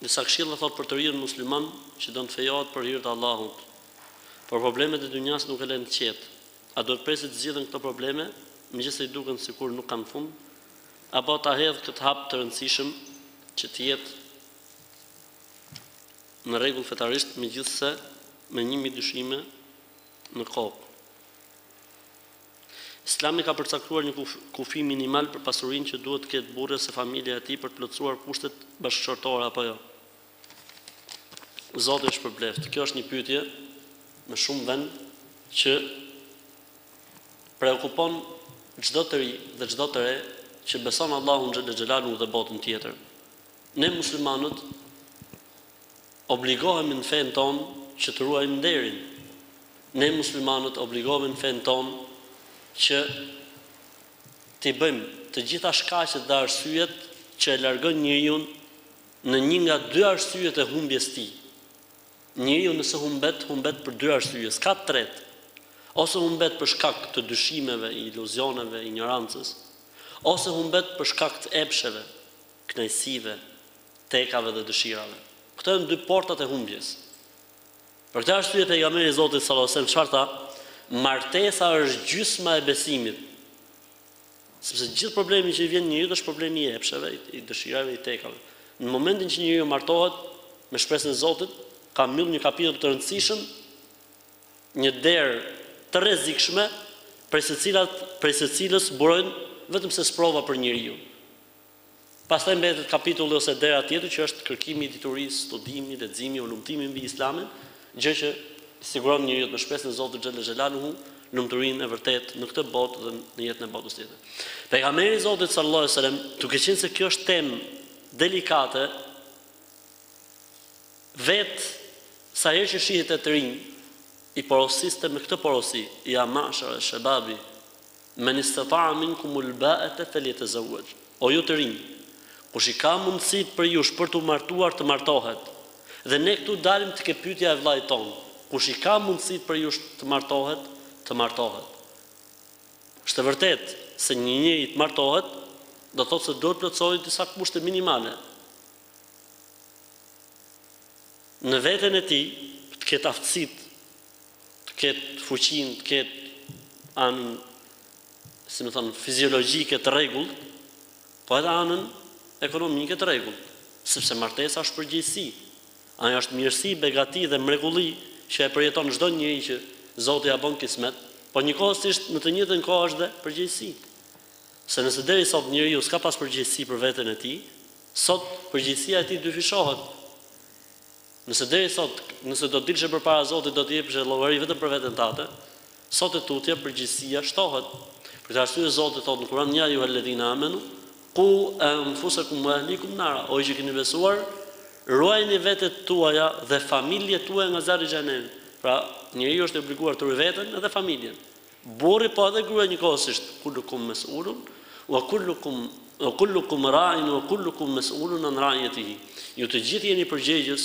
Disa këshilla thotë për të riun musliman që don të fejohet për hir të Allahut. Por problemet e dynjasë nuk e lenë të qetë. A duhet të presi të zgjidhen këto probleme, megjithëse i duken sikur nuk kanë fund? Apo ta hedh këtë hap të rëndësishëm që të jetë në rregull fetarisht megjithëse me një mijë dyshime në kokë? Islami ka përcaktuar një kufi minimal për pasurinë që duhet të ketë burri ose familja e tij për të plotësuar kushtet bashkëshortore apo jo? Zoti ju shpërbleftë. Kjo është një pyetje me shumë vend që preokupon çdo të ri dhe çdo të re që beson Allahun xhelle xhelaluhu dhe botën tjetër. Ne muslimanët Obligohemi në fenë tonë që të ruajmë nderin. Ne muslimanët obligohemi në fenë tonë që t'i bëjmë të gjitha shkaqet dhe arsyet që e largojnë njeriun në një nga dy arsyet e humbjes tij. Njeriu nëse humbet, humbet për dy arsye, s'ka të tretë. Ose humbet për shkak të dyshimeve, iluzioneve, injorancës, ose humbet për shkak të epsheve, kënaqësive, tekave dhe dëshirave. Këto janë dy portat e humbjes. Për këtë arsye pejgamberi i Zotit sallallahu alejhi ve sellem çfarë tha? Martesa është gjysma e besimit. Sepse gjithë problemi që i vjen njeriut është problemi i epsheve, i dëshirave, i tekave. Në momentin që njeriu martohet me shpresën e Zotit, ka mbyllur një kapitull të rëndësishëm, një derë të rrezikshme, prej së cila, prej së cilës burojnë vetëm se sprova për njeriu. Pastaj mbetet kapitulli ose dera tjetër që është kërkimi i diturisë, studimi, leximi, hulumtimi mbi Islamin, gjë që i siguron njeriut me shpresën e Zotit xhelle xhelaluhu lumturinë e vërtetë në këtë botë dhe në jetën e botës tjetër. Pejgamberi i Zotit sallallahu alejhi ve sellem, duke qenë se kjo është temë delikate, vetë sa herë që shihte të rinj, i porosiste me këtë porosi, Ya ma'shara shababi Men istata'a minkumul ba'ete felyetezewwec, O ju të rinj, kush i ka mundësitë prej jush për t'u martuar të martohet. Dhe ne këtu dalim tek pyetja e vëllait tonë, kush i ka mundësitë prej jush të martohet, të martohet. Është e vërtetë se një njeri të martohet do të thotë se duhet të plotësojë disa kushte minimale në veten e tij, të ketë aftësitë të ketë fuqinë, të ketë anën, si më thonë, fiziologjike të rregullt, po edhe anën ekonomike të rregullt, sepse martesa është përgjegjësi. Ajo është mirësi, begati dhe mrekulli që e përjeton çdo njeri që Zoti ia bën kismet, por njëkohësisht në të njëjtën kohë është dhe përgjegjësi. Se nëse deri sot njeriu s'ka pas përgjegjësi për veten e tij, sot përgjegjësia e tij dyfishohet. Nëse deri sot, nëse do dilshe përpara Zotit do të jepshe llogari vetëm për veten tate, sot e tutje përgjegjësia shtohet. Për këtë arsye Zoti thotë në Kur'an ja juhel ledhina amenu qu enfusekum wa ehlikum nara o ju që keni besuar ruajini vetet tuaja dhe familjet tuaja nga zjarri i xhehenemit. Pra, njeriu është i obliguar të ruajë veten edhe familjen. Burri po edhe gruaja njëkohësisht, kullukum mes'ulun wa kullukum wa kullukum ra'in wa kullukum mes'ulun an ra'iyatihi. Ju të gjithë jeni përgjegjës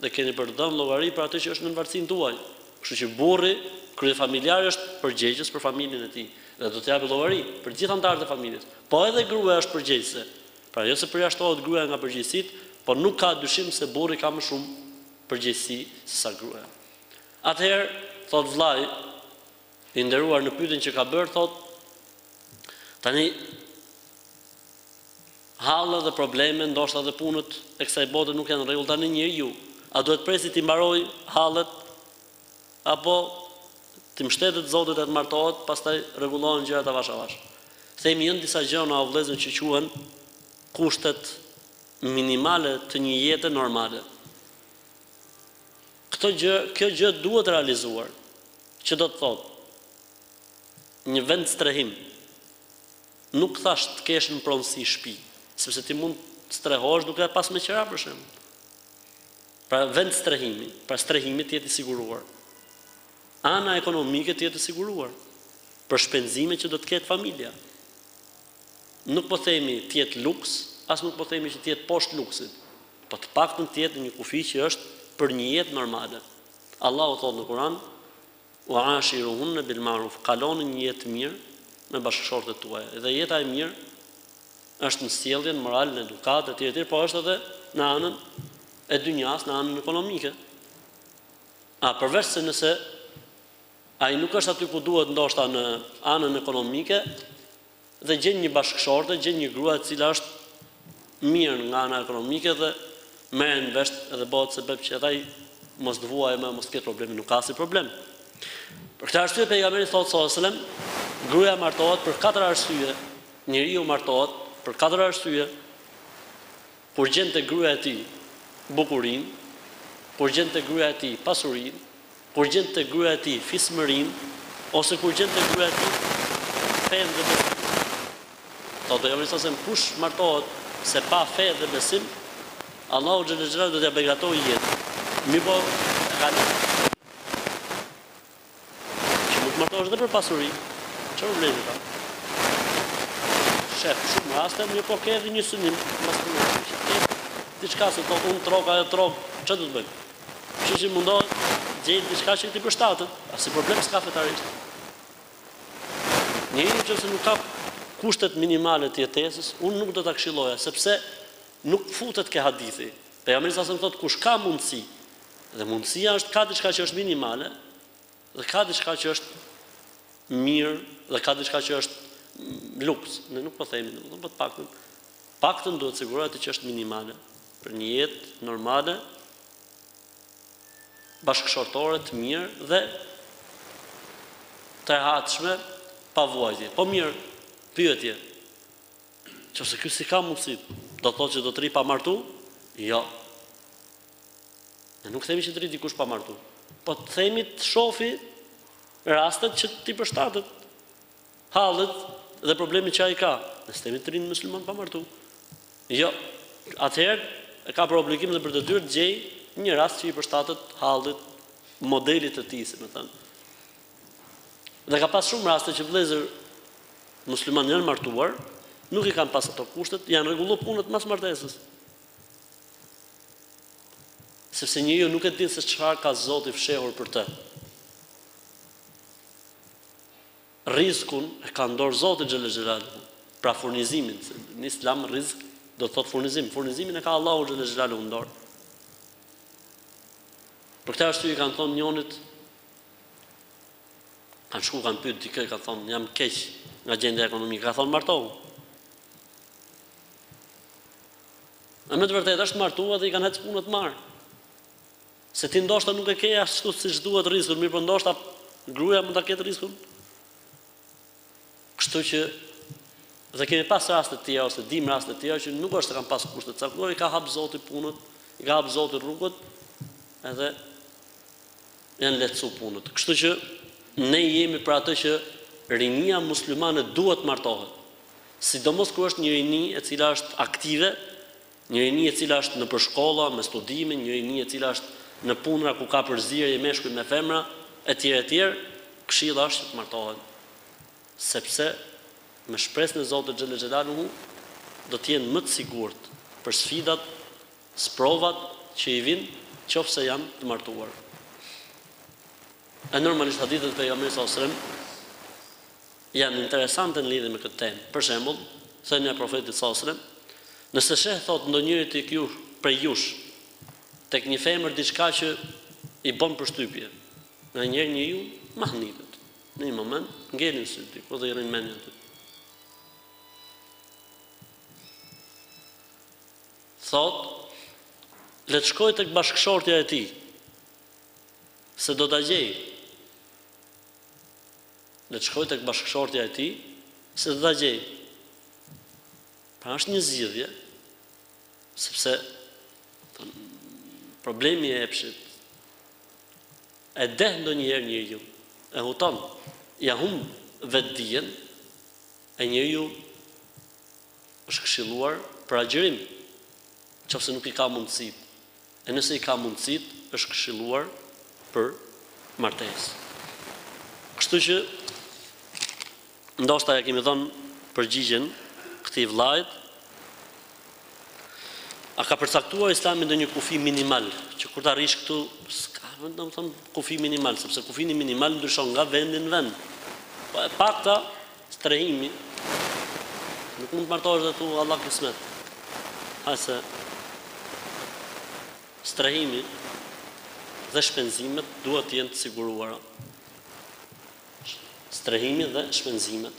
dhe keni për të dhënë llogari për atë që është nën varësinë tuaj. Kështu që burri, kryefamiljari është përgjegjës për familjen e tij dhe do të japë llogari për të gjithë anëtarët e familjes. Po edhe gruaja është përgjegjëse. Pra jo se përjashtohet gruaja nga përgjegjësitë, por nuk ka dyshim se burri ka më shumë përgjegjësi sesa gruaja. Atëherë, thotë vëllai i nderuar në pyetjen që ka bërë, thotë, Tani, halle dhe probleme, ndoshta dhe punët e kësaj bote nuk janë në rregull, tani njeriu, a duhet presi t'i mbarojë hallet, apo t'i mbështetet Zotit e të martohet, pastaj rregullohen gjërat avash avash? Themi, janë disa gjëra, o vëllezër, që quhen kushtet minimale të një jete normale. Këtë gjë, kjo gjë duhet realizuar, që do të thotë një vendstrehim. Nuk thashë të kesh në pronësi shtëpi, sepse ti mund të strehohesh duke e pas me qera për shembull. Pra vendstrehimi, pra strehimi të jetë i siguruar. Ana ekonomike të jetë e siguruar për shpenzime që do të ketë familja. Nuk po themi të jetë luks, as nuk po themi që të jetë poshtë luksit, po të paktën të jetë në një kufi që është për një jetë normale. Allahu thotë në Kur'an, "Wa ashiruhunna bil ma'ruf", kaloni një jetë të mirë me bashkëshortet tuaja. Dhe jeta e mirë është në sjellje, në moral, në edukatë etj etj, po është edhe në anën e dynjasë, në anën ekonomike. A përveçse nëse Ai nuk është aty ku duhet ndoshta në anën ekonomike dhe gjen një bashkëshorte, gjen një grua e cila është mirë nga ana ekonomike dhe merren vesh edhe bëhet sebeb që edhe ai mos të vuajë më, mos të ketë probleme, nuk ka asnjë problem. Për këtë arsye pejgamberi thotë sallallahu alajhi wasallam, gruaja martohet për katër arsye, njeriu martohet për katër arsye, Kur gjen te gruaja e tij bukurinë, kur gjen te gruaja e tij pasurinë, kur gjen te gruaja e tij fisnikërinë, ose kur gjen te gruaja e tij fenë dhe besimin. Thotë pejgamberi sa selam kush martohet se pa fe dhe besim, Allahu xhele xhelaluhu do t'ia begatojë jetën. Mirëpo realisht Që mund të martohesh edhe për pasuri. Çfarë problemi ka? Sheh shumë raste, mirëpo ke edhe një synim mas të mërë, që ti diçka se thotë unë troka e trokë, çfarë të bëjmë? Që që mundohet, gjejë diçka që t'i përshtatet, asnjë problem s'ka fetarisht. Një njeri që nuk ka kushtet minimale të jetesës, unë nuk do ta këshilloja, sepse nuk futet ke hadithi, Pejgamberi sa selam thotë kush ka mundësi, dhe mundësia është ka diçka që është minimale, dhe ka diçka që është mirë, dhe ka diçka që është luks. Ne nuk po themi, domethënë po të paktën paktën duhet të sigurojë atë që është minimale për një jetë normale bashkëshortore të mirë dhe të rehatshme pa vuajtje. Po mirë, pyetje. Qoftë se ky s'ka mundësi, do të thotë që do të rri pa martu? Jo. Ne nuk themi që të rri dikush pa martu. Po të themi të shofi rastet që t'i përshtatet hallit dhe problemit që ai ka. Ne s'themi të rrinë muslimanët pa martu. Jo. Atëherë e ka për obligim dhe për detyrë të gjejë një rast që i përshtatet hallit, modelit të tij, si me thënë. Dhe ka pas shumë raste që vëllezër muslimanë janë martuar, nuk i kanë pas ato kushtet, janë rregullu punët mas martesës. Sepse njeriu nuk e din se çfarë ka Zoti fshehur për të. Rizkun e ka n'dorë Zoti xhel xhelal. Pra furnizimin, në Islam rizk do të thotë furnizim, furnizimin e ka Allahu xhel xhelalu n'dorë. Për këtë arsye i kanë thonë njonit Kanë shku, kanë pyt dikë, ka thonë, jam keq nga gjendja ekonomike, ka thonë, martohu. E me të vërtet, është martuar dhe i kanë hecë punët mbarë. Se ti ndoshta nuk e ke ashtu siç duhet rizkun, mirëpo ndoshta gruja mund ta ketë rizkun. Kështu që dhe kemi pas raste të tjera ose dimë raste të tjera që nuk është se kanë pas kushte të caktuara, i ka hap Zoti punët, i ka hap Zoti rrugët edhe janë lehtësu punët. Kështu që ne jemi për atë që rinia muslimane duhet të martohet. Sidomos kur është një rini e cila është aktive, Një rini e cila është nëpër shkolla, me studime, një rini e cila është në punëra ku ka përzierje meshkuj me femra, etj, etj, këshilla është që të martohen, sepse me shpresë në Zotin xhelle xhelaluhu do të jenë më të sigurt për sfidat, sprovat që i vijnë qofse janë të martuar. E normalisht hadithet e Pejgamberit sallallahu alejhi ve sellem. Janë interesante në lidhje me këtë temë. Për shembull, thënia e Profetit sallallahu alejhi ve sellem, Nëse sheh, thotë, ndonjëri te ju, prej jush, tek një femër diçka që i bën përshtypje, nganjëherë njeriu mahnitet. Në një moment ngelin sytë diku dhe i rrin mendja aty. Thotë, le të shkojë tek bashkëshortja e tij, se do ta gjejë. Le të shkojë tek bashkëshortja e tij, se do ta gjejë. Pra është një zgjidhje, sepse problemi e epshit e deh ndonjëherë njeriun, e huton, ia humb vetëdijen, e njeriu është këshilluar për agjërim, qofse nuk i ka mundësitë, e nëse i ka mundësitë është këshilluar për martesë. Kështu që ndoshta ia kemi dhënë përgjigjen këtij vëllait. A ka përcaktuar Islami ndonjë kufi minimal që kur të arrish këtu s'ka, domethënë kufi minimal, sepse kufini minimal ndryshon nga vendi në vend. Po e pakta Strehimi, Nuk mund të martohesh dhe të thush Allah kismet. Hajse strehimi dhe shpenzimet duhet të jenë të siguruara. Strehimi dhe shpenzimet.